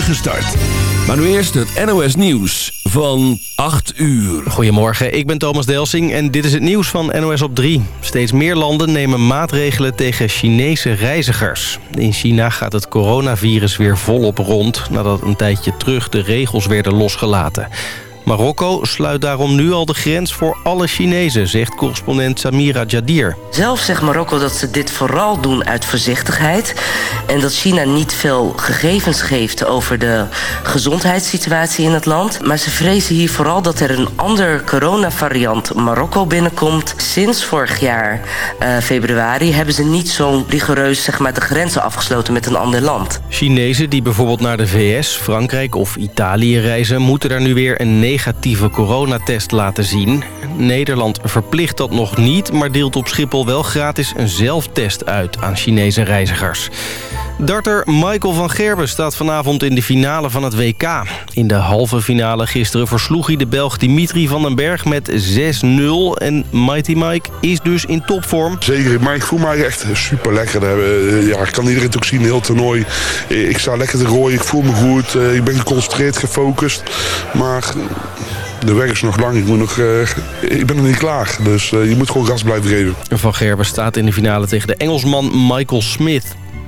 start. Maar nu eerst het NOS Nieuws van 8 uur. Goedemorgen, ik ben Thomas Delsing en dit is het nieuws van NOS op 3. Steeds meer landen nemen maatregelen tegen Chinese reizigers. In China gaat het coronavirus weer volop rond... nadat een tijdje terug de regels werden losgelaten. Marokko sluit daarom nu al de grens voor alle Chinezen, zegt correspondent Samira Jadir. Zelf zegt Marokko dat ze dit vooral doen uit voorzichtigheid... en dat China niet veel gegevens geeft over de gezondheidssituatie in het land. Maar ze vrezen hier vooral dat er een ander coronavariant Marokko binnenkomt. Sinds vorig jaar uh, februari hebben ze niet zo rigoureus zeg maar, de grenzen afgesloten met een ander land. Chinezen die bijvoorbeeld naar de VS, Frankrijk of Italië reizen... moeten daar nu weer een negatieve coronatest laten zien. Nederland verplicht dat nog niet, maar deelt op Schiphol wel gratis een zelftest uit aan Chinese reizigers. Darter Michael van Gerben staat vanavond in de finale van het WK. In de halve finale gisteren versloeg hij de Belg Dimitri van den Berg met 6-0. En Mighty Mike is dus in topvorm. Zeker, maar ik voel mij echt super lekker. Eh, ja, ik kan iedereen het ook zien, heel toernooi. Ik sta lekker te rooien, ik voel me goed. Eh, ik ben geconcentreerd, gefocust. Maar de weg is nog lang. Ik, moet nog, uh, ik ben nog niet klaar. Dus je moet gewoon gas blijven geven. Van Gerben staat in de finale tegen de Engelsman Michael Smith.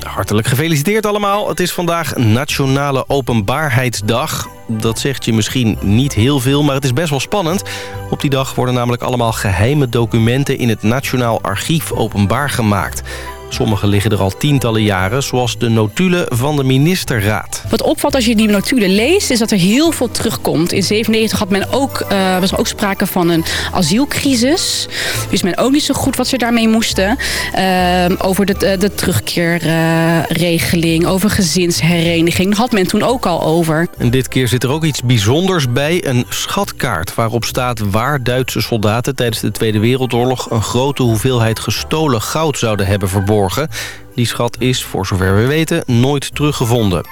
Hartelijk gefeliciteerd allemaal. Het is vandaag Nationale Openbaarheidsdag. Dat zegt je misschien niet heel veel, maar het is best wel spannend. Op die dag worden namelijk allemaal geheime documenten... in het Nationaal Archief openbaar gemaakt. Sommige liggen er al tientallen jaren, zoals de notulen van de ministerraad. Wat opvalt als je die notulen leest, is dat er heel veel terugkomt. In 97 had men ook, uh, was er ook sprake van een asielcrisis. Wist men ook niet zo goed wat ze daarmee moesten. Uh, over de, eh, de terugkeerregeling, over gezinshereniging. Had men toen ook al over. En dit keer zit er ook iets bijzonders bij. Een schatkaart waarop staat waar Duitse soldaten tijdens de Tweede Wereldoorlog... een grote hoeveelheid gestolen goud zouden hebben verborgen. Die schat is, voor zover we weten, nooit teruggevonden.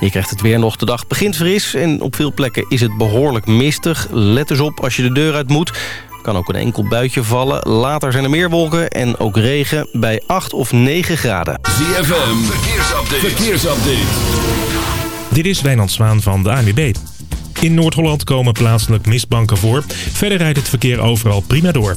Je krijgt het weer nog. De dag begint fris en op veel plekken is het behoorlijk mistig. Let eens op als je de deur uit moet. Kan ook een enkel buitje vallen. Later zijn er meer wolken en ook regen bij 8 of 9 graden. ZFM, verkeersupdate. verkeersupdate. Dit is Wijnand Zwaan van de ANWB. In Noord-Holland komen plaatselijk mistbanken voor. Verder rijdt het verkeer overal prima door.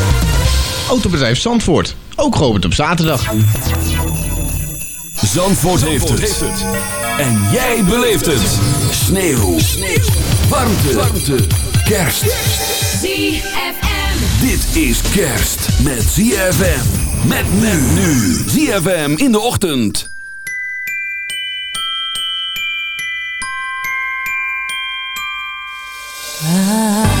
Autobedrijf Zandvoort. Ook geopend op zaterdag. Zandvoort, heeft, het. En jij beleeft het. Sneeuw. Sneeuw. Warmte. Warmte. Kerst. ZFM. Dit is kerst met ZFM. Met men nu. ZFM in de ochtend. I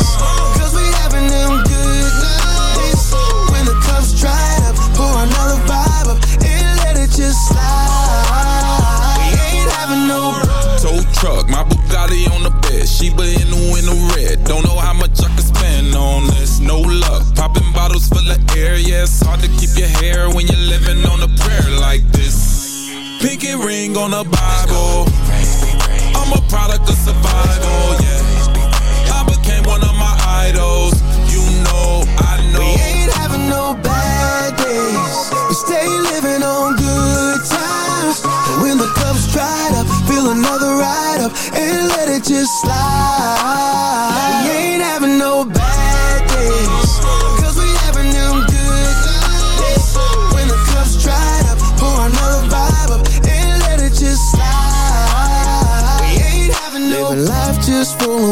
vanilla air. Yeah, it's hard to keep your hair when you're living on a prayer like this. Pinky ring on a Bible. I'm a product of survival. Yeah, I became one of my idols. You know, I know. We ain't having no bad days. We stay living on good times. And when the cup's dried up, fill another ride up and let it just slide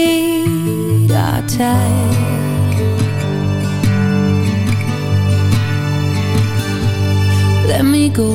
feet are tied. Let me go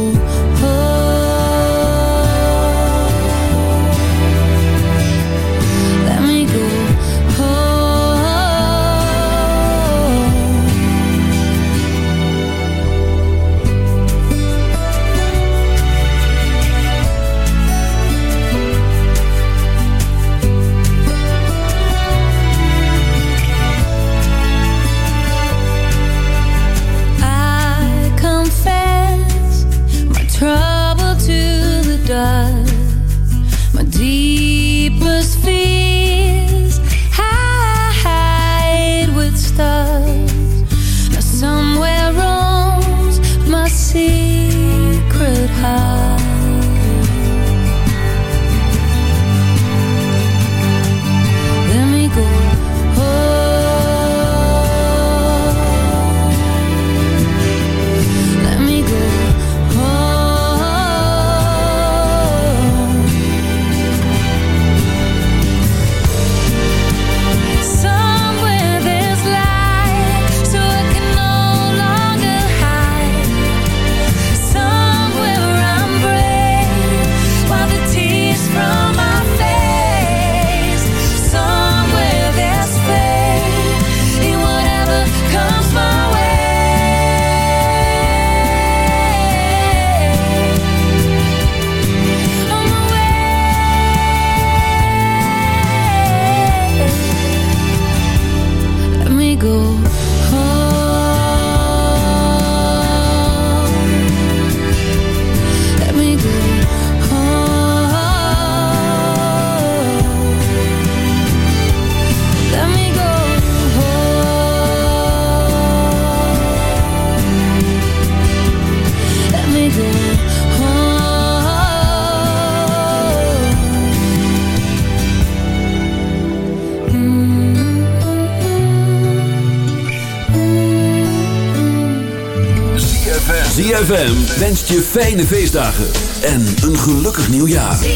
ZFM. Wenst je fijne feestdagen en een gelukkig nieuwjaar. You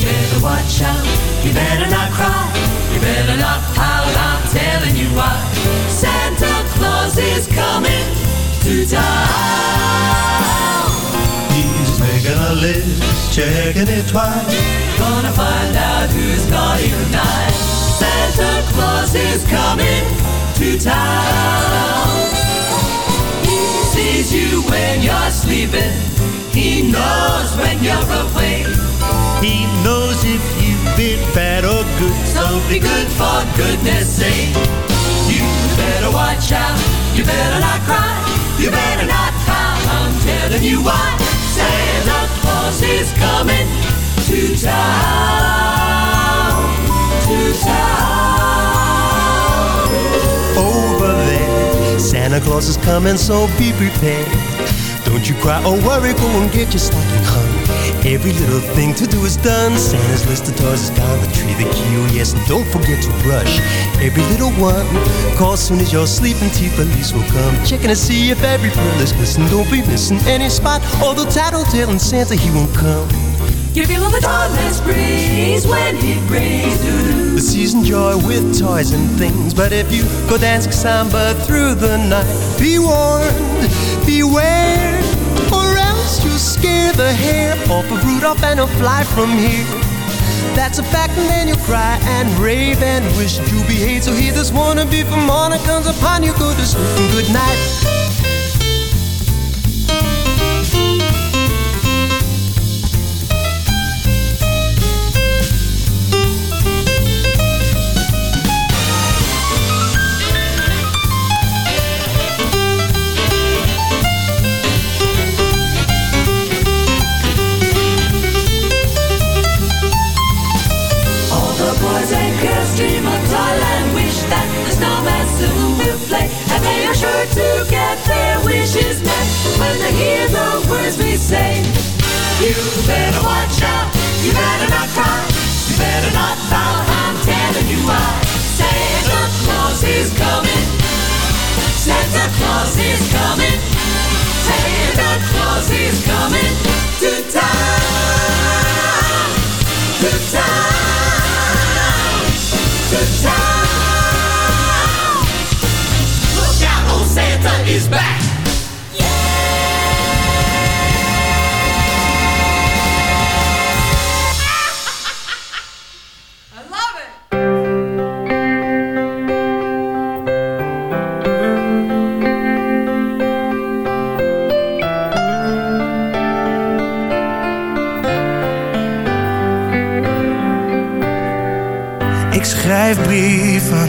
better watch out, you better not cry, you better not pout, I'm telling you why. Santa Claus is coming to town. List, checking it twice. Gonna find out who's naughty tonight. Santa Claus is coming to town. He sees you when you're sleeping. He knows when you're awake. He knows if you've been bad or good. So be good for goodness sake. You better watch out. You better not cry. You better not pout. I'm telling you why. Claus is coming to town. To town. Over there, Santa Claus is coming, so be prepared. Don't you cry or worry, go and get your stocking hung. Every little thing to do is done. Santa's list of toys is down the tree, the oh yes, and don't forget to brush every little one. Call soon as you're sleeping, tea police will come. Checking to see if every pearl is glisten. Don't be missing any spot, although tattletale and Santa, he won't come. Give you feel the dawnless breeze when he brings doo The season joy with toys and things. But if you go dancing samba through the night, be warned, beware, you'll scare the hair off of Rudolph and he'll fly from here. That's a fact, and then you'll cry and rave and wish you behave. So hear this wannabe from morning comes upon you. Go to sleep and good night. To get their wishes met when they hear the words we say. You better watch out, you better not cry, you better not pout. I'm telling you why. Santa Claus is coming. Santa Claus is coming. Santa Claus is coming to town. Is back. Ik schrijf brieven,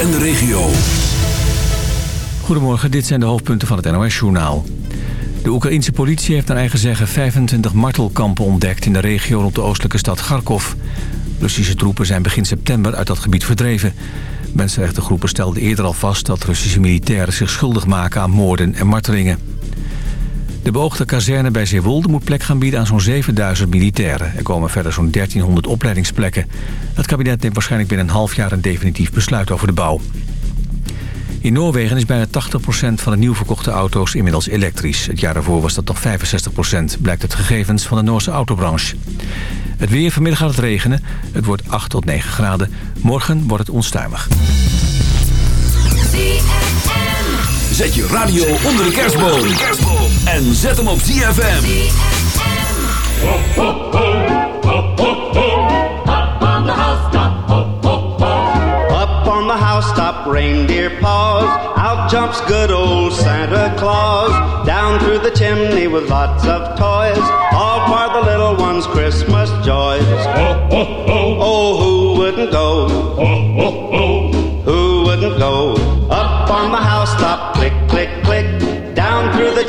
en de regio. Goedemorgen, dit zijn de hoofdpunten van het NOS-journaal. De Oekraïnse politie heeft naar eigen zeggen 25 martelkampen ontdekt... in de regio rond de oostelijke stad Kharkov. Russische troepen zijn begin september uit dat gebied verdreven. Mensenrechtengroepen stelden eerder al vast... dat Russische militairen zich schuldig maken aan moorden en martelingen. De beoogde kazerne bij Zeewolde moet plek gaan bieden aan zo'n 7000 militairen. Er komen verder zo'n 1300 opleidingsplekken. Het kabinet neemt waarschijnlijk binnen een half jaar een definitief besluit over de bouw. In Noorwegen is bijna 80% van de nieuw verkochte auto's inmiddels elektrisch. Het jaar daarvoor was dat nog 65%, blijkt uit gegevens van de Noorse autobranche. Het weer vanmiddag gaat het regenen. Het wordt 8 tot 9 graden. Morgen wordt het onstuimig. Zet je radio onder de kerstboom. En zet hem op ZFM. Up on the housetop, reindeer pause. Out jumps good old Santa Claus. Down through the chimney with lots of toys. All for the little ones' Christmas joys. Oh, who wouldn't go? Who wouldn't go? Up on the housetop,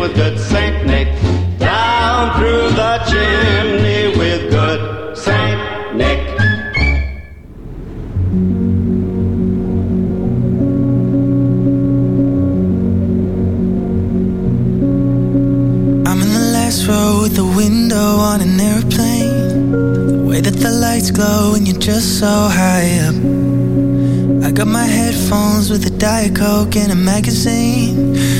With good Saint Nick. Down through the chimney with good Saint Nick. I'm in the last row with the window on an airplane. The way that the lights glow and you're just so high up. I got my headphones with a Diet Coke and a magazine.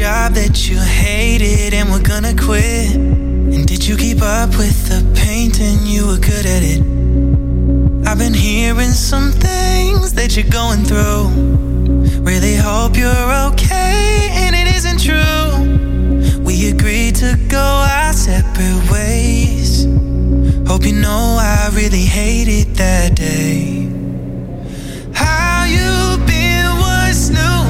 Job that you hated and were gonna quit? And did you keep up with the painting? You were good at it. I've been hearing some things that you're going through. Really hope you're okay, and it isn't true. We agreed to go our separate ways. Hope you know I really hated that day. How you been? What's new?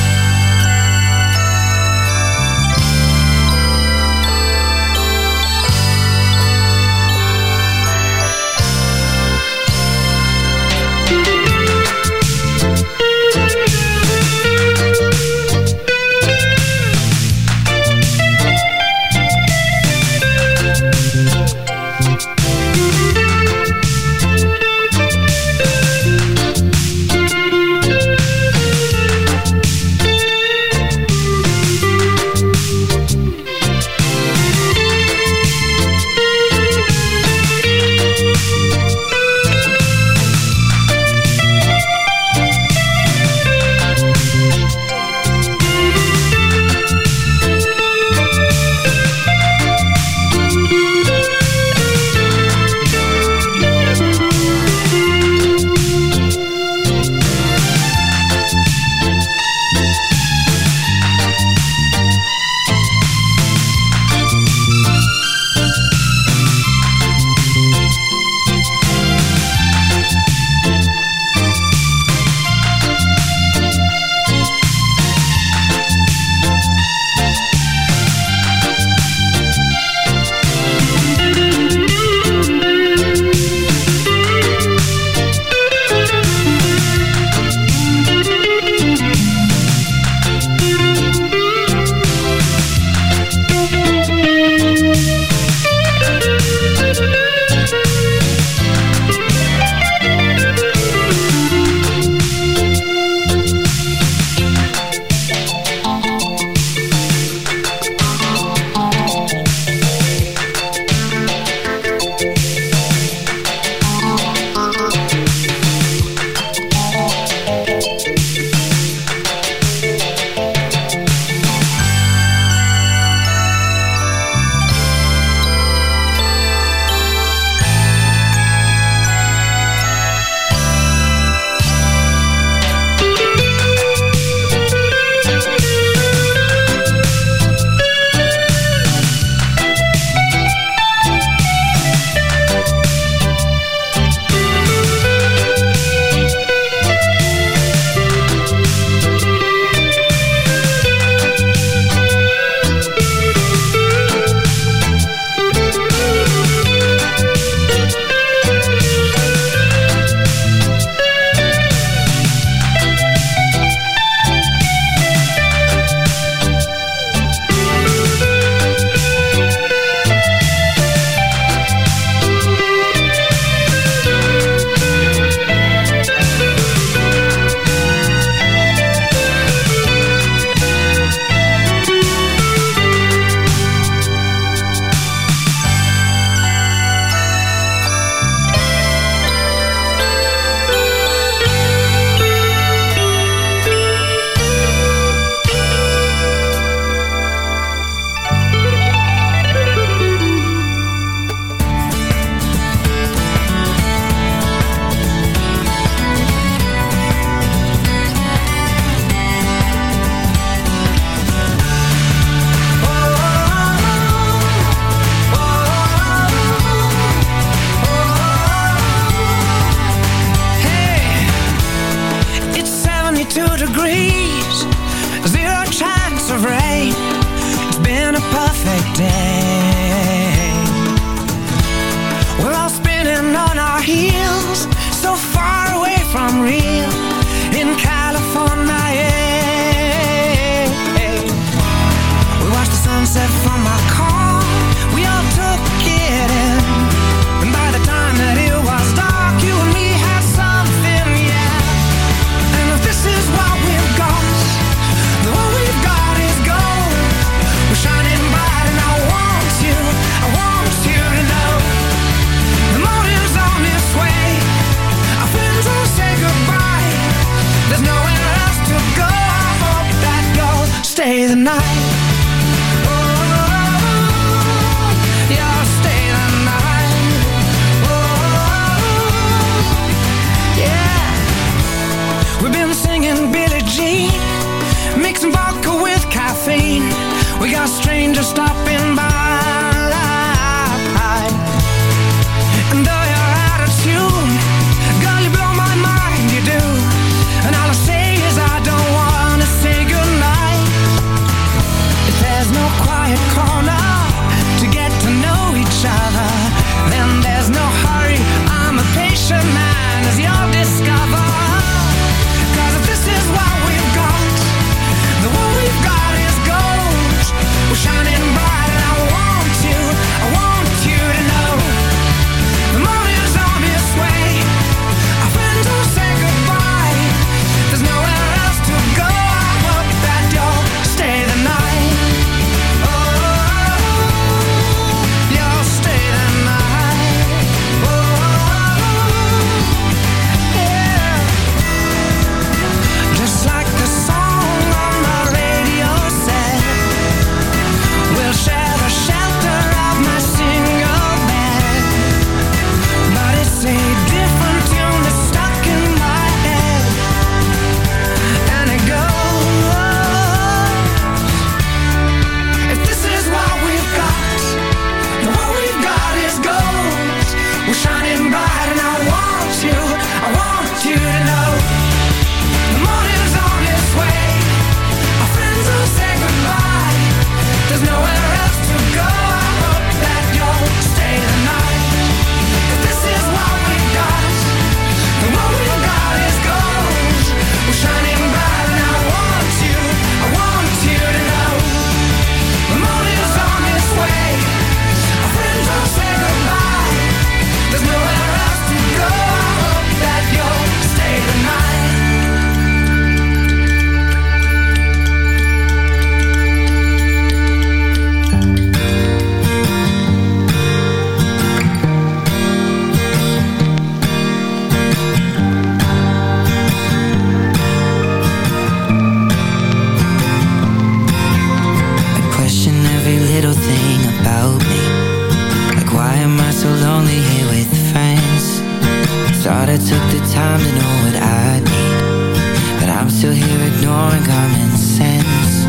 I took the time to know what I need But I'm still here ignoring common sense.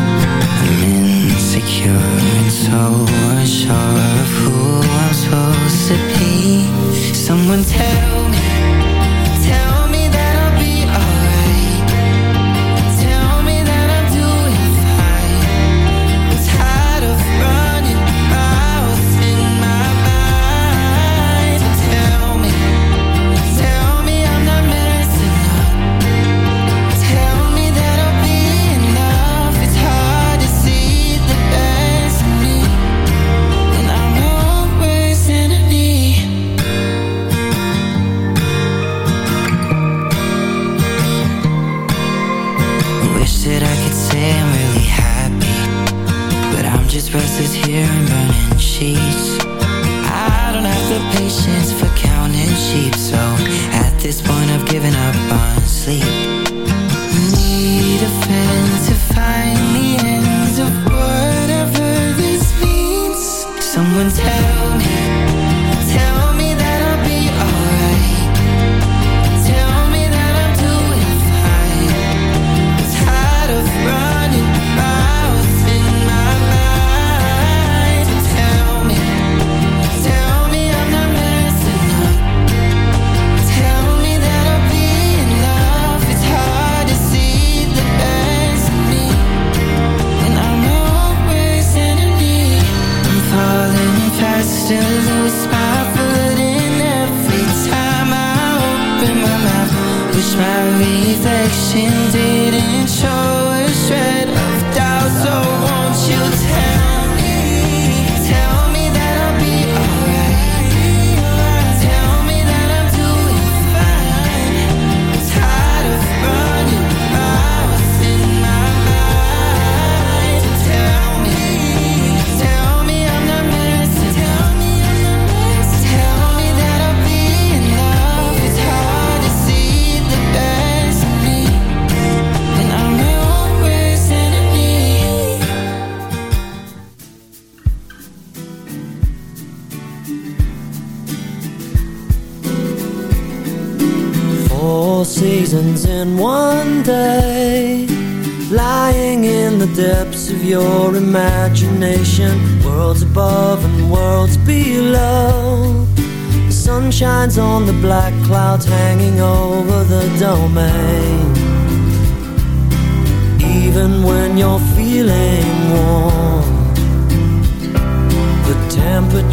I'm insecure and so unsure of who I'm supposed to be. Someone tell me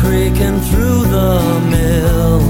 creaking through the mill.